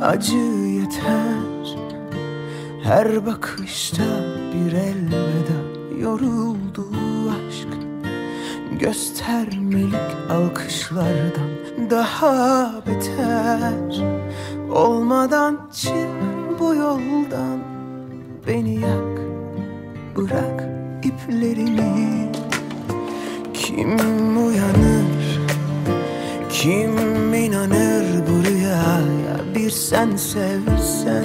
acı yeter. Her bakışta bir elveda. Yoruldu aşk. Göstermelik alkışlardan daha beter. Olmadan çık bu yoldan. Beni yak bırak iplerini. Kim uyanır? Kim inanır Bir sen sevsen.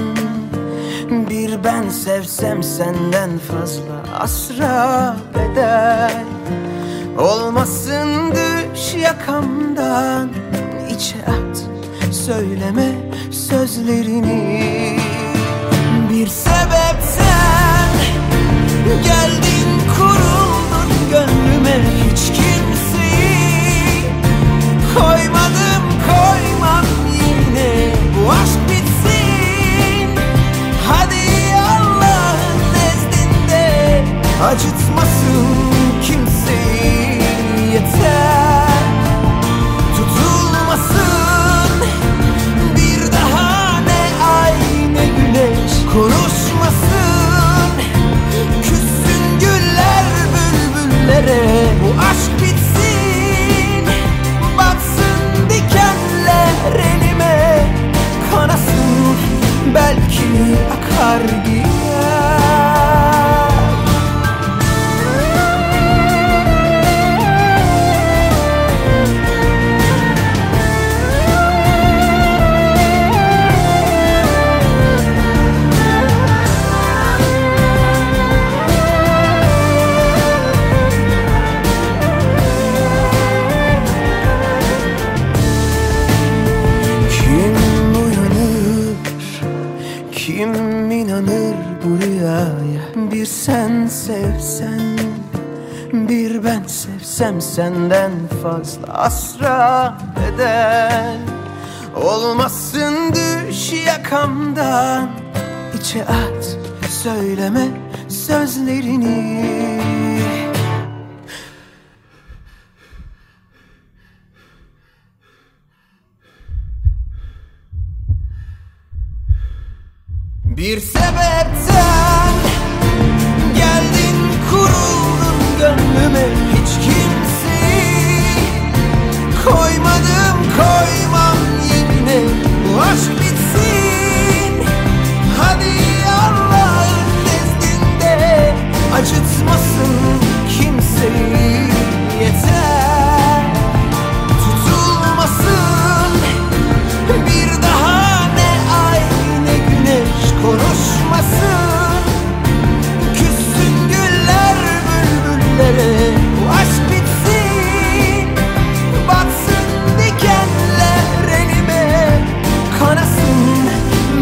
Bir ben sevsem senden fazla Asra bedel Olmasın düş yakamdan içe at Söyleme sözlerini Pode inanır bu rüyaya. Bir sen sevsen, bir ben sevsem senden fazla Asra bedel Olmasın düş yakamdan içe at söyleme sözlerini Bir sebepten geldin kuruldun gönlüme Hiç kimseyi konuşmasın. Küssün güller bülbüllere Bu aşk bitsin. Batsın dikenler elime Kanasın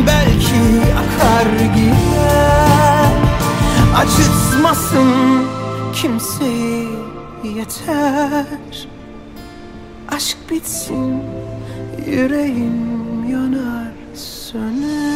belki akar gider. Acıtmasın kimseyi yeter. Aşk bitsin yüreğim yanar söner